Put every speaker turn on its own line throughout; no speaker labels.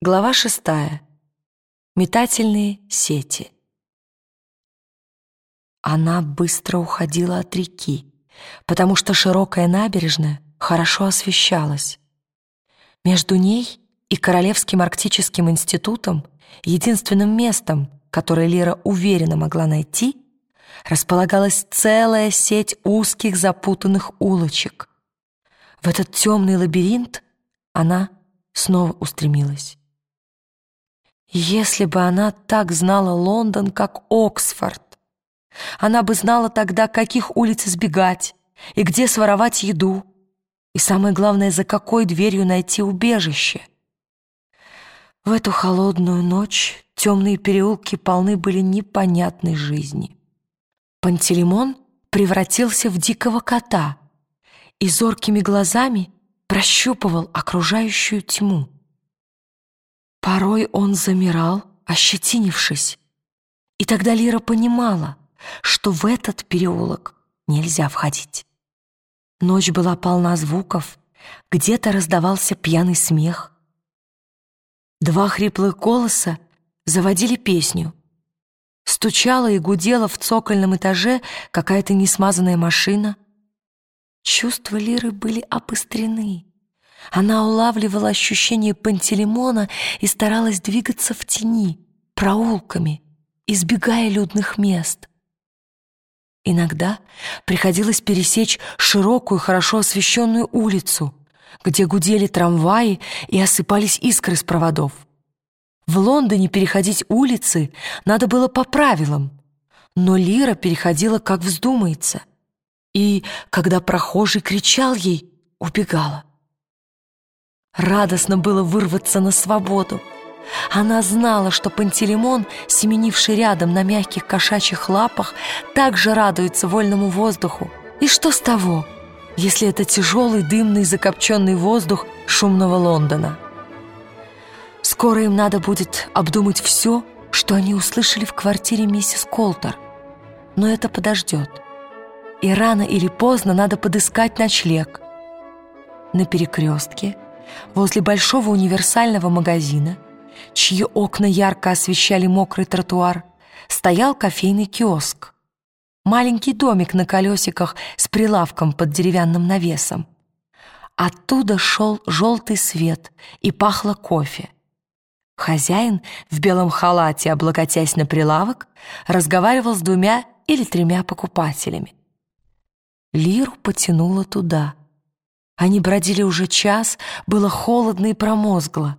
Глава шестая. Метательные сети. Она быстро уходила от реки, потому что широкая набережная хорошо освещалась. Между ней и Королевским арктическим институтом, единственным местом, которое Лира уверенно могла найти, располагалась целая сеть узких запутанных улочек. В этот темный лабиринт она снова устремилась. Если бы она так знала Лондон, как Оксфорд, она бы знала тогда, каких улиц избегать и где своровать еду, и самое главное, за какой дверью найти убежище. В эту холодную ночь темные переулки полны были непонятной жизни. Пантелеймон превратился в дикого кота и зоркими глазами прощупывал окружающую тьму. Порой он замирал, ощетинившись, и тогда Лира понимала, что в этот переулок нельзя входить. Ночь была полна звуков, где-то раздавался пьяный смех. Два хриплых голоса заводили песню. Стучала и гудела в цокольном этаже какая-то несмазанная машина. Чувства Лиры были обострены. Она улавливала ощущение Пантелеймона и старалась двигаться в тени, проулками, избегая людных мест. Иногда приходилось пересечь широкую, хорошо освещенную улицу, где гудели трамваи и осыпались искры с проводов. В Лондоне переходить улицы надо было по правилам, но Лира переходила, как вздумается, и, когда прохожий кричал ей, убегала. Радостно было вырваться на свободу. Она знала, что Пантелеймон, семенивший рядом на мягких кошачьих лапах, также радуется вольному воздуху. И что с того, если это тяжелый, дымный, закопченный воздух шумного Лондона? Скоро им надо будет обдумать все, что они услышали в квартире миссис Колтер. Но это подождет. И рано или поздно надо подыскать ночлег. На перекрестке – возле большого универсального магазина, чьи окна ярко освещали мокрый тротуар, стоял кофейный киоск. Маленький домик на колесиках с прилавком под деревянным навесом. Оттуда шел желтый свет и пахло кофе. Хозяин в белом халате, облокотясь на прилавок, разговаривал с двумя или тремя покупателями. Лиру потянуло туда — они бродили уже час, было холодно и промозгло.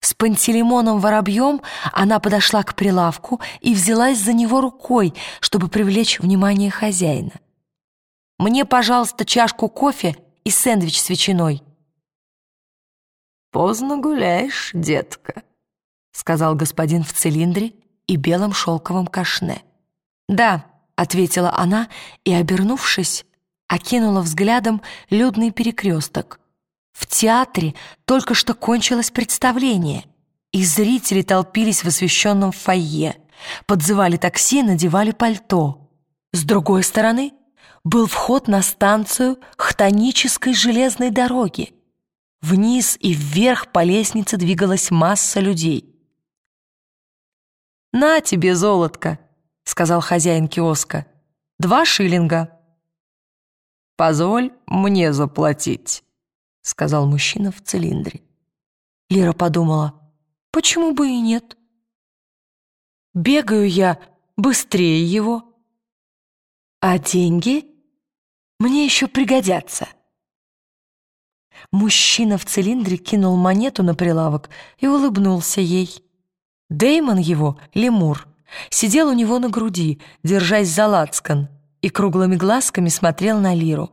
С Пантелеймоном Воробьем она подошла к прилавку и взялась за него рукой, чтобы привлечь внимание хозяина. «Мне, пожалуйста, чашку кофе и сэндвич с ветчиной».
«Поздно гуляешь, детка», — сказал господин в цилиндре и белом шелковом кашне.
«Да», — ответила она и, обернувшись, окинула взглядом людный перекресток. В театре только что кончилось представление, и зрители толпились в освещенном фойе, подзывали такси, надевали пальто. С другой стороны был вход на станцию хтонической железной дороги. Вниз и вверх по лестнице двигалась масса людей.
«На тебе, золотко!» — сказал хозяин киоска. «Два шиллинга». «Позволь мне заплатить», — сказал мужчина в цилиндре.
Лира подумала, почему бы и нет? Бегаю я быстрее его, а деньги мне еще пригодятся. Мужчина в цилиндре кинул монету на прилавок и улыбнулся ей. Деймон его, лемур, сидел у него на груди, держась за лацкан — и круглыми глазками смотрел на Лиру.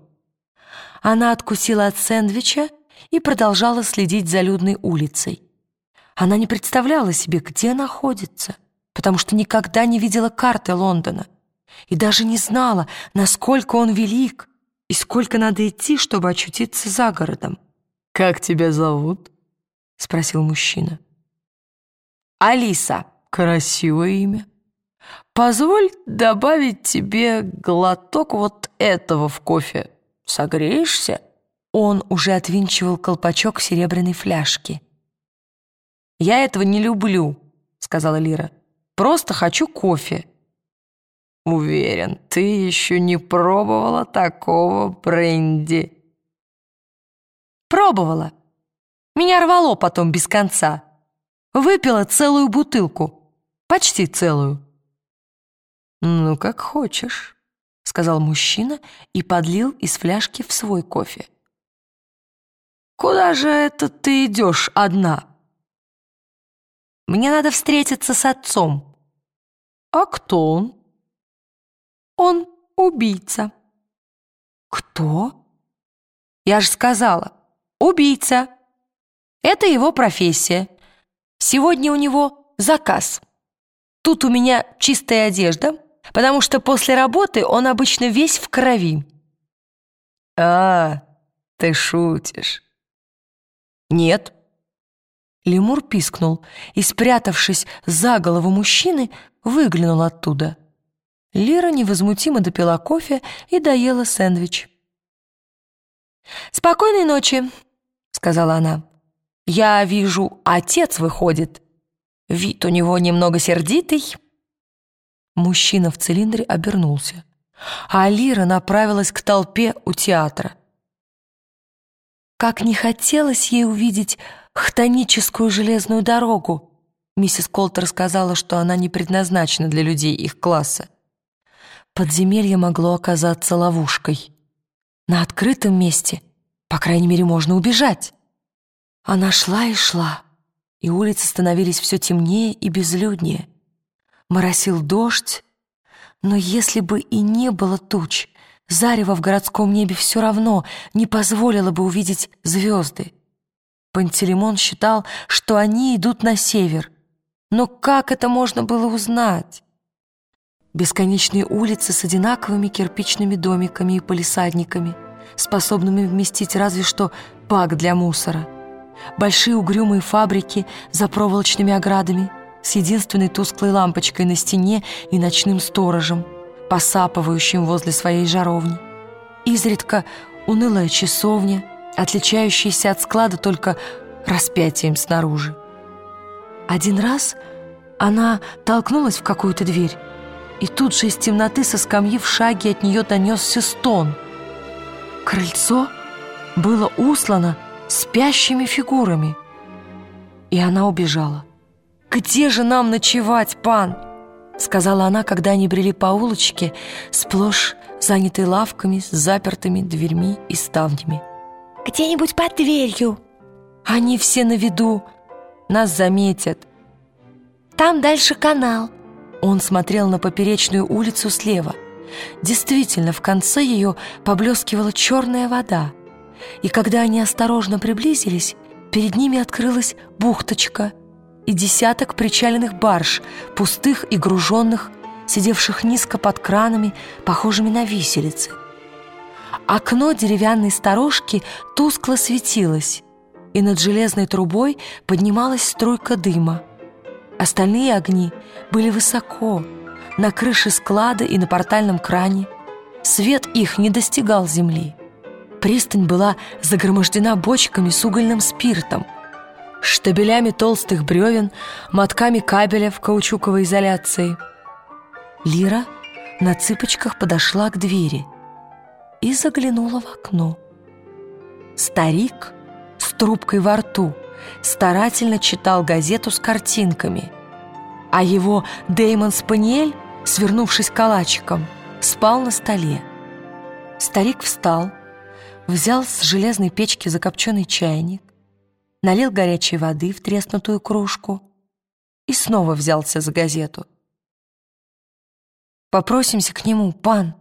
Она откусила от сэндвича и продолжала следить за людной улицей. Она не представляла себе, где находится, потому что никогда не видела карты Лондона и даже не знала, насколько он велик и сколько надо идти, чтобы очутиться за городом.
«Как тебя зовут?»
— спросил мужчина.
«Алиса. Красивое имя». Позволь добавить тебе глоток вот этого в кофе. Согреешься?»
Он уже отвинчивал колпачок серебряной фляжки. «Я этого не люблю», — сказала Лира. «Просто хочу кофе».
«Уверен, ты еще не пробовала такого бренди».
«Пробовала. Меня рвало потом без конца. Выпила целую бутылку. Почти целую».
«Ну, как хочешь», — сказал мужчина и подлил из фляжки в свой кофе. «Куда же это ты идешь одна?»
«Мне надо встретиться с отцом».
«А кто он?»
Он убийца».
«Кто?»
«Я же сказала, убийца. Это его профессия. Сегодня у него заказ. Тут у меня чистая одежда, потому что после работы он обычно весь в крови».
«А, ты шутишь».
«Нет». Лемур пискнул и, спрятавшись за голову мужчины, выглянул оттуда. Лира невозмутимо допила кофе и доела сэндвич. «Спокойной ночи», — сказала она. «Я вижу, отец выходит. Вид у него немного сердитый». Мужчина в цилиндре обернулся, а Лира направилась к толпе у театра. Как не хотелось ей увидеть хтоническую железную дорогу, миссис Колтер сказала, что она не предназначена для людей их класса. Подземелье могло оказаться ловушкой. На открытом месте, по крайней мере, можно убежать. Она шла и шла, и улицы становились все темнее и безлюднее. Моросил дождь, но если бы и не было туч, зарево в городском небе все равно не позволило бы увидеть звезды. Пантелеймон считал, что они идут на север. Но как это можно было узнать? Бесконечные улицы с одинаковыми кирпичными домиками и полисадниками, способными вместить разве что бак для мусора. Большие угрюмые фабрики за проволочными оградами с единственной тусклой лампочкой на стене и ночным сторожем, посапывающим возле своей жаровни. Изредка унылая часовня, отличающаяся от склада только распятием снаружи. Один раз она толкнулась в какую-то дверь, и тут же из темноты со скамьи в шаге от нее донесся стон. Крыльцо было услано спящими фигурами, и она убежала. «Где же нам ночевать, пан?» сказала она, когда они брели по улочке, сплошь занятой лавками с запертыми дверьми и ставнями.
«Где-нибудь под дверью».
«Они все на виду, нас заметят».
«Там дальше канал».
Он смотрел на поперечную улицу слева. Действительно, в конце ее поблескивала черная вода. И когда они осторожно приблизились, перед ними открылась бухточка и десяток причаленных барж, пустых и груженных, сидевших низко под кранами, похожими на виселицы. Окно деревянной сторожки тускло светилось, и над железной трубой поднималась струйка дыма. Остальные огни были высоко, на крыше склада и на портальном кране. Свет их не достигал земли. Пристань была загромождена бочками с угольным спиртом, штабелями толстых бревен, мотками кабеля в каучуковой изоляции. Лира на цыпочках подошла к двери и заглянула в окно. Старик с трубкой во рту — старательно читал газету с картинками, а его Деймон Спаниель, свернувшись калачиком, спал на столе. Старик встал, взял с железной печки закопченный чайник, налил горячей воды в треснутую кружку и снова взялся за газету. «Попросимся к нему, пан!»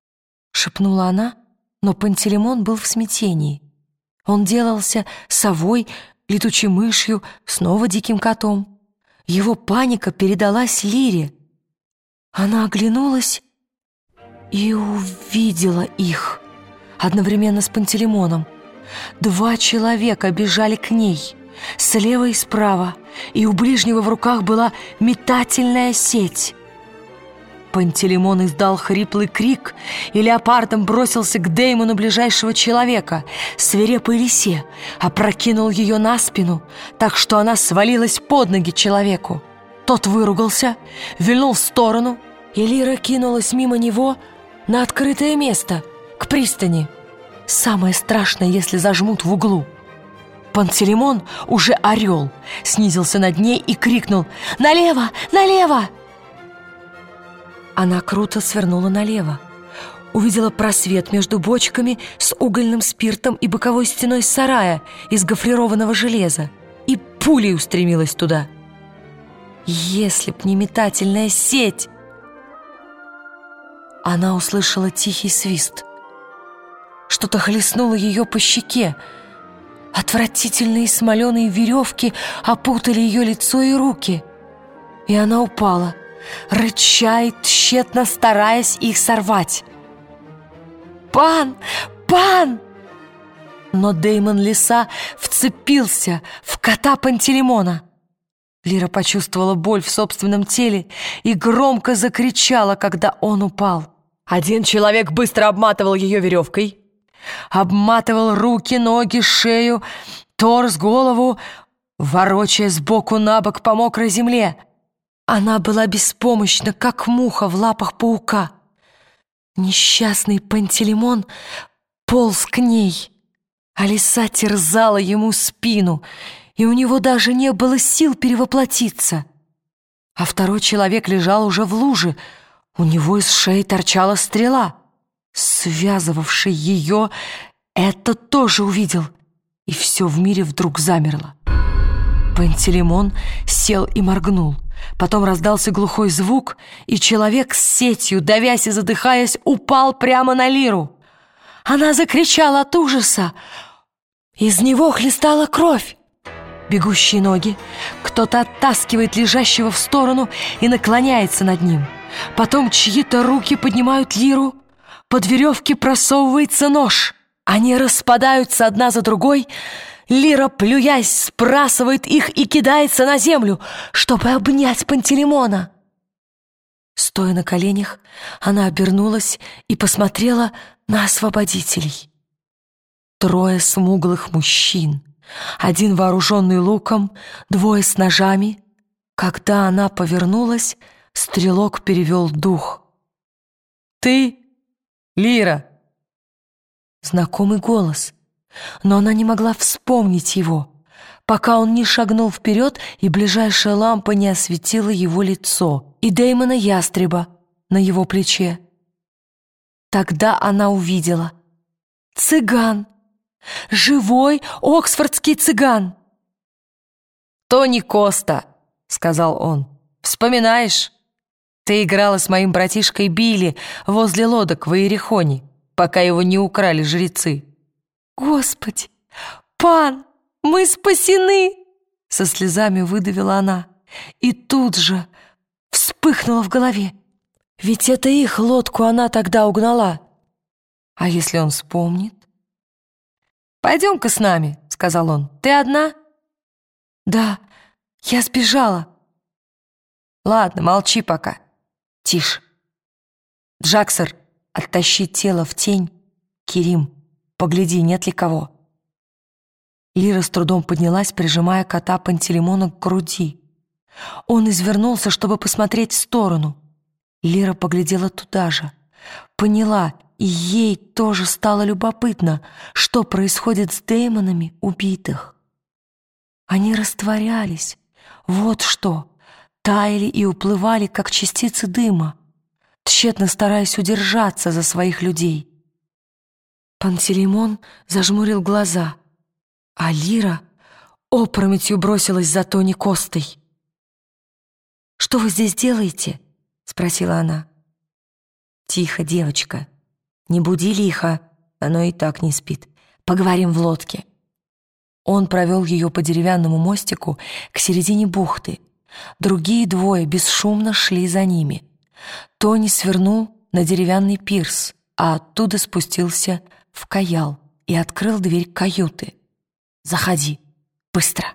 — шепнула она, но Пантелеймон был в смятении. Он делался совой, летучей мышью, снова диким котом. Его паника передалась Лире. Она оглянулась и увидела их одновременно с Пантелеймоном. Два человека бежали к ней, слева и справа, и у ближнего в руках была метательная сеть. Пантелеймон издал хриплый крик, и леопардом бросился к Деймону ближайшего человека, свирепой лисе, опрокинул ее на спину, так что она свалилась под ноги человеку. Тот выругался, вильнул в сторону, и Лира кинулась мимо него на открытое место, к пристани. Самое страшное, если зажмут в углу. Пантелеймон, уже орел, снизился над ней и крикнул «Налево! Налево!» Она круто свернула налево. Увидела просвет между бочками с угольным спиртом и боковой стеной сарая из гофрированного железа и пулей устремилась туда. Если б не метательная сеть! Она услышала тихий свист. Что-то хлестнуло ее по щеке. Отвратительные смоленые веревки опутали ее лицо и руки. И она упала — рыча и тщетно стараясь их сорвать. «Пан! Пан!» Но Деймон Лиса вцепился в кота Пантелеймона. Лира почувствовала боль в собственном теле и громко закричала, когда он упал. Один человек быстро обматывал ее веревкой, обматывал руки, ноги, шею, торс, голову, ворочая сбоку на бок по мокрой земле — она была беспомощна, как муха в лапах паука. Несчастный Пантелеймон полз к ней, а лиса терзала ему спину, и у него даже не было сил перевоплотиться. А второй человек лежал уже в луже, у него из шеи торчала стрела. Связывавший ее это тоже увидел, и все в мире вдруг замерло. Пантелеймон сел и моргнул. Потом раздался глухой звук, и человек с сетью, давясь и задыхаясь, упал прямо на Лиру. Она закричала от ужаса. Из него хлестала кровь. Бегущие ноги. Кто-то оттаскивает лежащего в сторону и наклоняется над ним. Потом чьи-то руки поднимают Лиру. Под веревки просовывается нож. Они распадаются одна за другой, Лира, плюясь, сбрасывает их и кидается на землю, чтобы обнять Пантелеймона. Стоя на коленях, она обернулась и посмотрела на освободителей. Трое смуглых мужчин, один вооруженный луком, двое с ножами. Когда она повернулась, стрелок перевел дух. «Ты, Лира!» Знакомый голос — но она не могла вспомнить его, пока он не шагнул вперед, и ближайшая лампа не осветила его лицо и Дэймона Ястреба на его плече. Тогда она увидела. Цыган! Живой оксфордский цыган! «Тони Коста», — сказал он, — «вспоминаешь? Ты играла с моим братишкой Билли возле лодок в Иерихоне, пока его не украли жрецы». «Господи! Пан! Мы спасены!» Со слезами выдавила она. И тут же вспыхнула в голове. Ведь это их лодку она тогда угнала. А если он вспомнит? «Пойдем-ка с нами», — сказал он. «Ты одна?» «Да, я сбежала». «Ладно, молчи пока. Тише. Джаксер, оттащи тело в тень. Кирим, Погляди, нет ли кого». Лира с трудом поднялась, прижимая кота Пантелеймона к груди. Он извернулся, чтобы посмотреть в сторону. Лира поглядела туда же. Поняла, и ей тоже стало любопытно, что происходит с демонами убитых. Они растворялись. Вот что. Таяли и уплывали, как частицы дыма, тщетно стараясь удержаться за своих людей. Пантелеймон зажмурил глаза, а Лира опрометью бросилась за Тони Костой. «Что вы здесь делаете?» — спросила она. «Тихо, девочка. Не буди лихо, оно и так не спит. Поговорим в лодке». Он провел ее по деревянному мостику к середине бухты. Другие двое бесшумно шли за ними. Тони свернул на деревянный пирс, а оттуда спустился в каял и открыл дверь каюты. «Заходи, быстро!»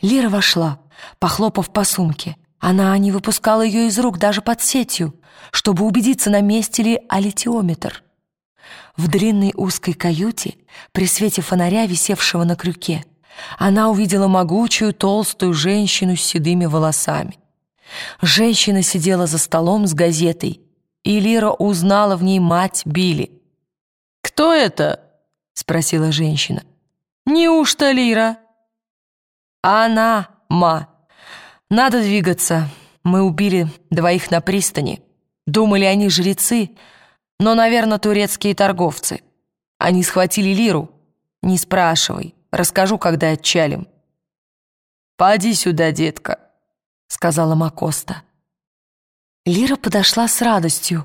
Лира вошла, похлопав по сумке. Она не выпускала ее из рук даже под сетью, чтобы убедиться, на месте ли алитиометр. В длинной узкой каюте, при свете фонаря, висевшего на крюке, она увидела могучую толстую женщину с седыми волосами. Женщина сидела за столом с газетой, и Лира узнала в ней мать Билли.
«Кто это?» — спросила женщина. «Неужто Лира?»
«Она, ма. Надо двигаться. Мы убили двоих на пристани. Думали, они жрецы, но, наверное, турецкие торговцы. Они схватили Лиру. Не спрашивай, расскажу, когда отчалим».
«Поди сюда, детка», — сказала Макоста.
Лира подошла с радостью,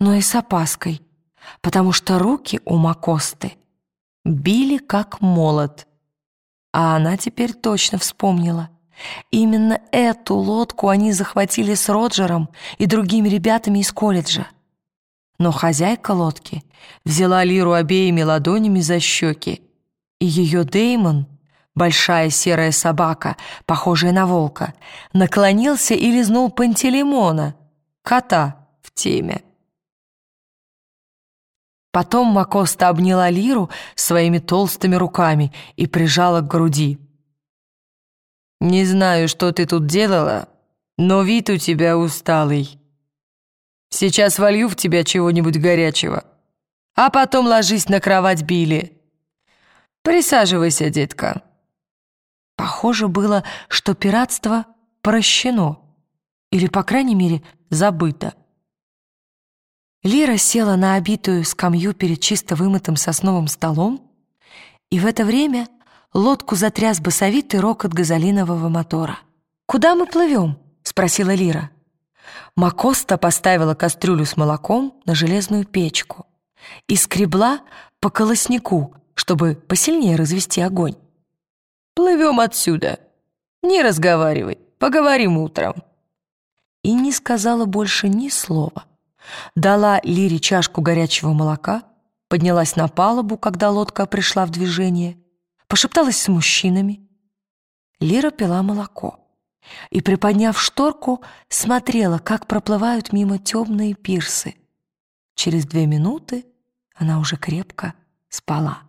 но и с опаской, потому что руки у Макосты били как молот. А она теперь точно вспомнила. Именно эту лодку они захватили с Роджером и другими ребятами из колледжа. Но хозяйка лодки взяла Лиру обеими ладонями за щеки, и ее Деймон, большая серая собака, похожая на волка, наклонился и лизнул Пантелеймона, кота в теме. Потом Макоста обняла Лиру своими толстыми руками и прижала к груди. «Не знаю, что ты тут делала, но вид у тебя усталый. Сейчас волью в тебя чего-нибудь горячего, а потом ложись на кровать Билли. Присаживайся, детка». Похоже было, что пиратство прощено, или, по крайней мере, забыто. Лира села на обитую скамью перед чисто вымытым сосновым столом, и в это время лодку затряс басовитый рокот газолинового мотора. «Куда мы плывем?» — спросила Лира. Макоста поставила кастрюлю с молоком на железную печку и скребла по колоснику, чтобы посильнее развести огонь.
Плывем отсюда. Не разговаривай, поговорим утром».
И не сказала больше ни слова. Дала Лире чашку горячего молока, поднялась на палубу, когда лодка пришла в движение, пошепталась с мужчинами. Лира пила молоко и, приподняв шторку, смотрела, как проплывают мимо темные пирсы. Через две минуты она уже крепко спала.